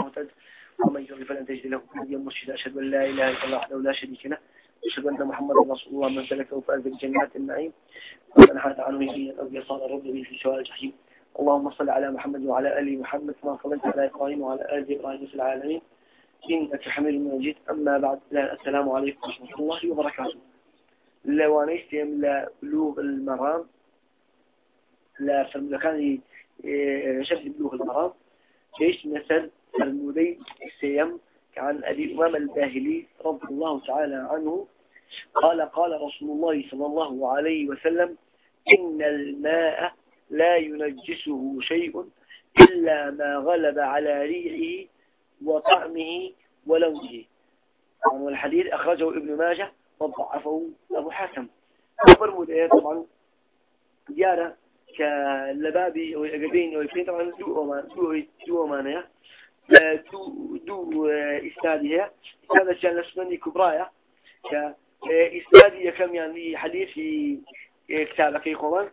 مهتد ومن يضلل فلن تجد له هديا مرشدا أشهد أن لا إله إلا الله وحده لا شريك له. أشهد أن محمدا رسول الله. من سلكه فاز بجنات النعيم. ومن حاد عنه يمينا أو يسار رد به في سواء الجحيم. اللهم صل على محمد وعلى آل محمد كما صليت على إبراهيم وعلى آل إبراهيم في العالمين. إنك حميد مجيد. أما بعد لا السلام عليكم ورحمة الله وبركاته. لوانيستيم لبلوغ المرام لا كان شرح بلوغ المرام إيش مثل المدي السيم عن أبي أمام الباهلي رضي الله تعالى عنه قال قال رسول الله صلى الله عليه وسلم إن الماء لا ينجسه شيء إلا ما غلب على ريعه وطعمه ولونه. والحديث أخرجه ابن ماجه وضعفه أبو حاتم. خبر مدير طبعا ديارة كاللبابي أو الأقبين أو الفين طبعا دو أمان دو دو إسنادها إسناد كان السنن كبرايا كإسنادي كم يعني حديث في كتابك يقولون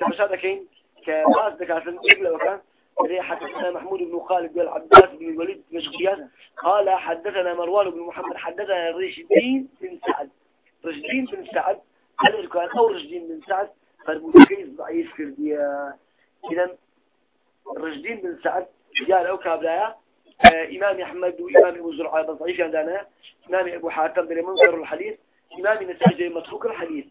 تمشى كين كبعض دكاتره قبل وكان. حدثنا محمود بن خالد بن العباس بن الوليد بن قال حدثنا مروان بن محمد حدثنا رشدين بن سعد. رشدين بن سعد هل كان أو رشدين بن سعد فالمتكيز ضعيف كرديا إذا رشدين بن سعد قال أو كابلايا. آه، إمام أحمد وإمام أبو زرعة ضعيف عندنا إمام أبو حاتم بن منكر الحديث. إمام نساجي متروك الحديث.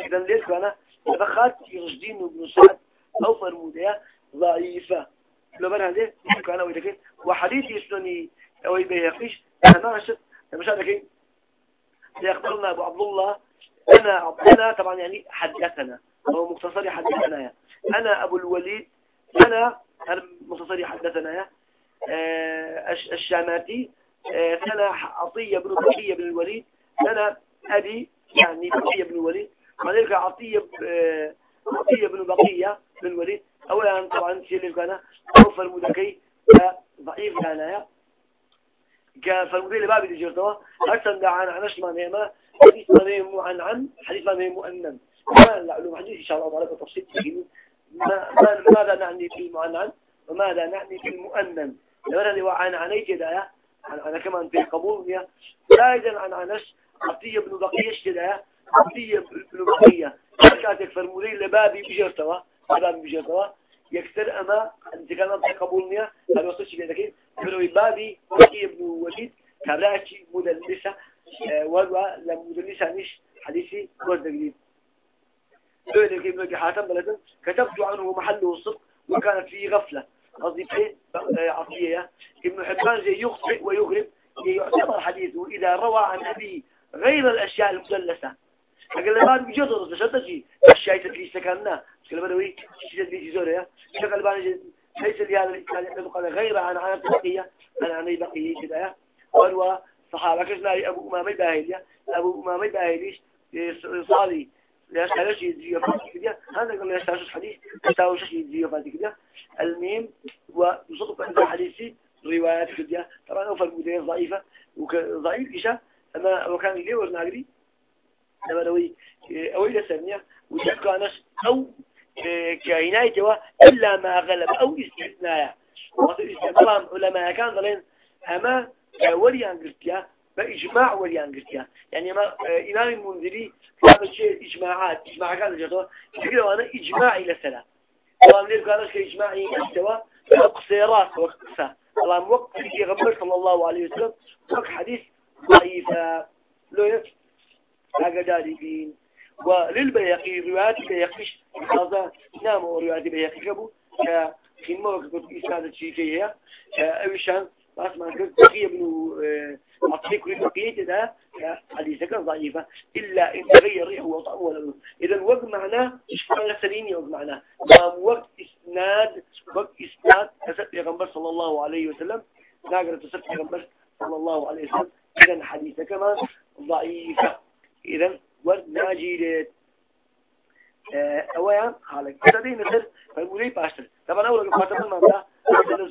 إذا ليش كان بخات رشدين بن سعد أو فرموديا ضعيفة. لو بنا هذا كان ويدك وحديث يسني أو يبيهقش أنا شفت مش هذا يخبرنا أبو عبد الله. أنا أنا طبعا يعني حدثنا. هو مختصر حدثنا. أنا أبو الوليد. أنا مختصر حدثنا. آه، الشاماتي آه، أنا عطية بن بقية بن الوليد أنا أبي يعني بقية بن الوليد وذلك عطية آه، عطية بن بقية بن الوليد. أولا طبعا شيء اللي كان أوفى المدكي ضعيف لنا كفالمدير بابي اللي جرتوا أرسل عن عنش ما نيمة حديث ما نيم عن عن حديث ما نيم مؤنن ما نعلم حديث إن شاء الله تعالى بتفصيل ما ماذا نعني بالمؤنن وماذا نعني بالمؤنن؟ اللي وعن عني كده أنا كمان في قبول لا إذا عن عنش عطية بن بقية كده عطية بن بقية. كاتك فرمولي لبابي بجرتوا بابي بجرتوا يكسر أما أنت كان في قبولنا هذا وصلش كده بنو بابي بقية بن وليد كبراتي مدلسة آه، وهو لم مدلسة مش حديثي ورد جديد لوين ابن حاتم بلدن كتبت عنه محله الصدق وكانت فيه غفلة. قصدي فين آه، عطية ابن حبان يخطئ ويغرب يعتبر حديثه. إذا روى عن أبيه غير الأشياء المدلسة أقل ما بجد تشتجي الشيء تدريس سكننا كل بدوي شيء تدريس زوريا؟ شغل بان ليس لهذا الإنسان يعتقد غير عن عن بقية عن عن بقية كذا ولو صحابة. كذا أبو أمامة باهلية أبو أمامة باهليش صالي. ليش هذا يجي فاتي كذا هذا قال ليش هذا الحديث شيء يجي فاتي كذا الميم وصدق عند حديثي روايات كذا طبعا أوفر مدير ضعيفة. وضعيف إيش أما وكان ليه ورناقري لما لوي أوي لسنية وتكانش أو كعنايته إلا ما غلب أو استثناء. طبعا علماء كان ظلين أما وليان قرتيا بإجماع وليان قرتيا. يعني ما إمام المنذري هذا الشيء إجماعات إجماع كان جدوا يقولوا أنا إجماعي لسلا طبعا ليه كانش كإجماعي استوى قصيرات وقصة. طبعا وقت في غمر صلى الله عليه وسلم. وقت حديث ضعيفة لو يك أقداري بين وللبيقي روايات البيقيش هذا نام وروايات البيقي كبو كخدمة وكتب إسناد الشيء هي أوشان ما كنت بقية ابن عطيك كل بقية ده حديثة كان ضعيفة. إلا إن تغير ريحه وطعمه ولا إذا وقت معناه أنا سليني وقت معناه وقت إسناد وقت إسناد أسد يغنبر صلى الله عليه وسلم. ناقرة تسد يغنبر صلى الله عليه وسلم. إذا حديثة كمان ضعيفة. إذا والناجيلات أويا خالق تدي مثل فالمولي باشتر. طبعا اول ما خاطر ما ده هذا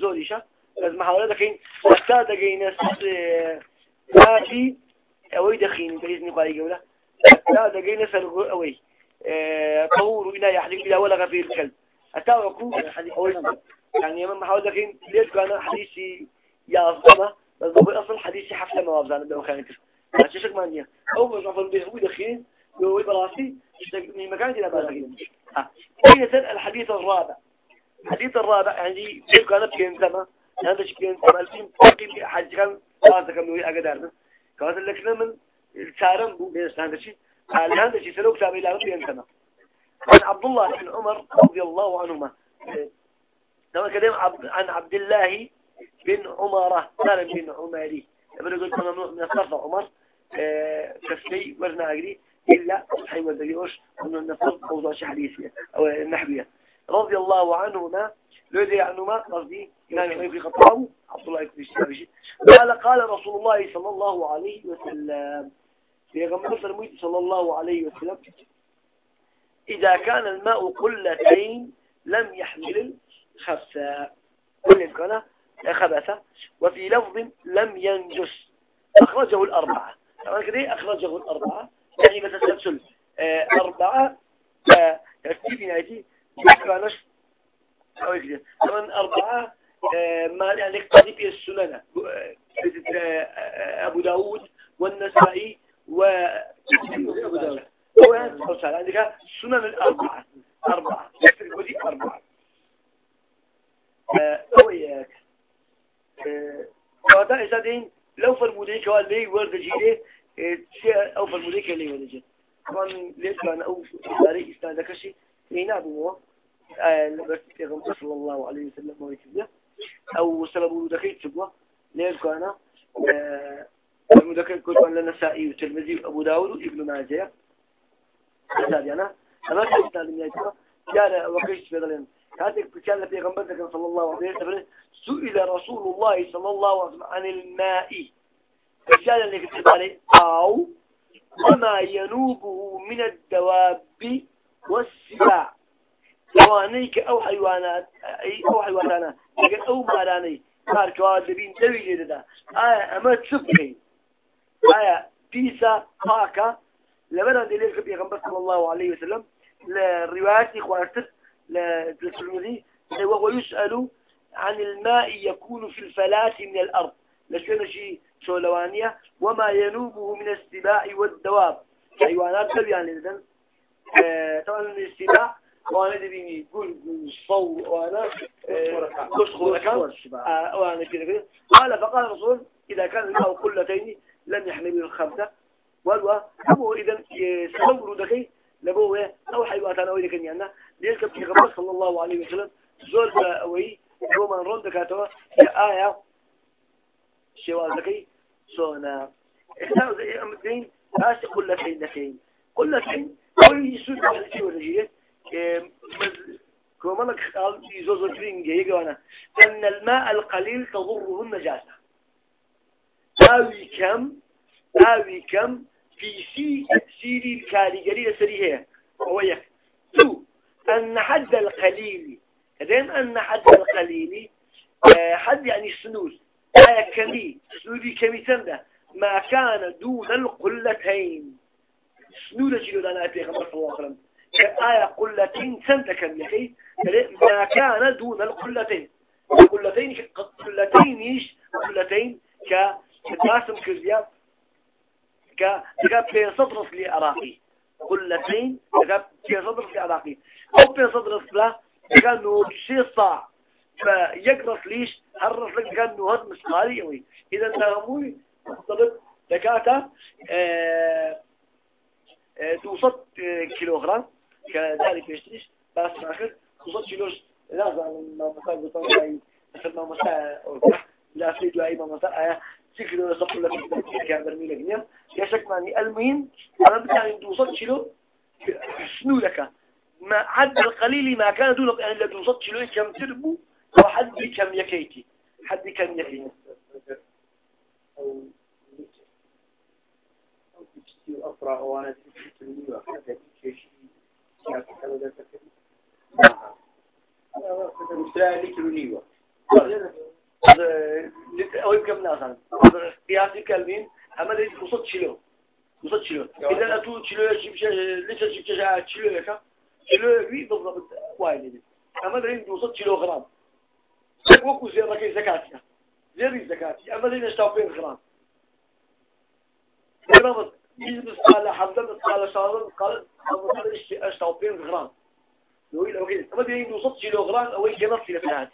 لازم محاولة دقين حتى دقين ساتي اوي دخين باذن قاي جوله حتى دقين سرغو اوي طور إلى يحدث إلى ولا غفير الكلب حتى وكو يعني من محاولة دقين ليش كان حديثي يا أصلا بس هو أصل حديثي حفلة ما وابزان بأو كان كر هذا شيء مانية أو مش عارف البيع هو دخين هو براسي من مكان إلى بالغين ها. هي الحديث الرابع. الحديث الرابع يعني كان بين سما هذا سما الفيلم تقيم هذا كان نوي أقدرنا كان لك من السارم بو بيس هذا شيء هذا شيء سلوك سامي لا بين سما عن عبد الله بن عمر رضي الله عنهما. لما كلام عن عبد الله بن عمر سالم بن عمري لما قلت ممنوع من الصرف عمر كفي ورنا أجري إلا حيوان دقيقوش أنه النصر موضوع حديثية أو النحوية رضي الله عنهما لذي عنهما قصدي كان في خطابه عبد الله بن الشابشي قال قال رسول الله صلى الله عليه وسلم في غمر صلى الله عليه وسلم إذا كان الماء قلتين لم يحمل الخبث. كل كان خبث وفي لفظ لم ينجس. أخرجه الأربعة. طبعا كده أخرجه الأربعة. يعني بتسلسل آه، أربعة آه، ترتيب نهايتي كانش أو طبعا أربعة آه، ما يعني قضي في السنن. أبو داود والنسائي و أبو داود. عندك سنن الأربعة. أربعة. ودي أربعة. أوياك هذا إذا دين لو فرمودي كوال لي ورد جيلي أو فرمودي كلي ورد جيل طبعا ليش كان أو داري إستاذ كشي؟ لينا بمو يغم صلى الله عليه وسلم ويكذا أو سلبوا دخيل تبوا ليش كان المذكر كل من النسائي والترمذي وأبو داود وابن ماجه هذا أنا أنا كنت أتعلم يا جماعة كان وقيت في ذلك هذا كان غنبتك صلى الله عليه وسلم سئل رسول الله صلى الله عليه وسلم عن الماء رجالا اللي كتب عليه أو وما ينوبه من الدواب والسباع. حيوانيك أو حيوانات أي أو حيوانات لكن أو مالاني قال كواد لبين دوي جدا آية أما تسبقي آية بيسا طاكا لمن عند إليه في غنبت صلى الله عليه وسلم. لروايات إخوانتر للترمذي وهو يسأل عن الماء يكون في الفلاة من الأرض. لشون شيء شولوانية؟ وما ينوبه من السباع والدواب. حيوانات يعني إذن آه طبعا السباع. وأنا دبيني قول صو وأنا قلت خوركا وأنا كده كده. قال فقال الرسول إذا كان الماء قلتين لم يحمل الخمسة. والوا هو إذا سنور دقي لبوه أو حيوانات أو إذا كان يعني ليش كبتي غمر صلى الله عليه وسلم. زول أوي هو من رد كاتوا يا آية. شوال ذكي. سونا. إحنا أمدين ناس قلتين ذكين قلتين أو يسود على شيء ولا قال يزوز كرين جيجوانا أن الماء القليل تضره النجاسة. آوي كم؟ آوي كم؟ في سي سيري الكاليجري سريها هو يك. تو أن حد القليل. إذن أن حد القليل آه، حد يعني السنود. آية كمي سنودي كمي تنده ما كان دون القلتين. سنودة جلو دانا أبي غمر صلى الله عليه وسلم. آية قلتين سنة كم يحي ما كان دون القلتين. القلتين قلتين إيش؟ قلتين كتاسم كرزيا ك في صدرس لي عراقي قلتين في صدرس لي عراقي أو في صدرس له كانوا شيء صاع فيقرص ليش؟ عرف لك كانوا هذا مسقالي قوي إذا نهموي ضرب دكاتا آه آه توصل كيلوغرام. كذلك يشتريش بس آخر توصل كيلوش لازم ما مساء بطنجاي مثل ما مساء لا في دعاء ما مساء تكلو يصفر لك كان برميل جنيه يا شك ماني المهم أنا بدي توصل كيلو شنو لك ما حد القليل ما كان دون يعني لا توصل كيلو كم تربو أو حد كم يكيتي حد كم يكيتي أفرع وأنا تشتري تشتري مثال كيلونيوة أو يمكن ناسا قياسي كلمين أما ليس وصلت شلو وصلت شلو إذا أتو شلو يجيب ليش يجيب شلو يكا شلو يبي بالضبط وايد أما ليس وصلت شلو غرام وكو زي ركي زكاتها زيري زكاة أما ذي نشتاو بين غرام جربت مثقال حمزة مثقال شهر قال أشتاو بين غرام. نقول أما ذي نوصل كيلو غرام أو يجمع في الحياة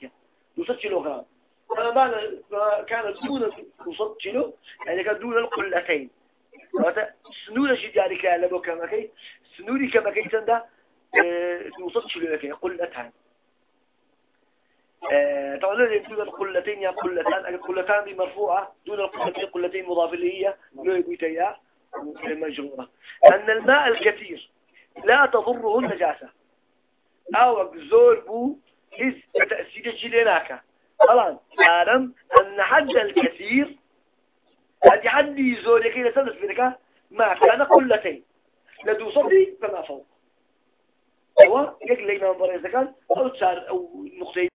نوصل كيلو غرام. كان دون نوصل كيلو. يعني كان دون القلتين سنورة جداري كان لبو كما كي سنوري كما كي تندا نوصل كيلو كي قلتان آه، طبعا لازم دون القلتين قلتان. القلتان دي مرفوعة دون القلتين قلتين مضاف اللي هي لو مجرورة أن الماء الكثير لا تضره النجاسة. أو زور بو إذ تأسيد جليناك طبعا أعلم أن حد الكثير هذه حد زور يكي لسلس بنك ما كان قلتين لدو صدي فما فوق. هو يقل لنا مباريزة كان أو تشار أو نقطة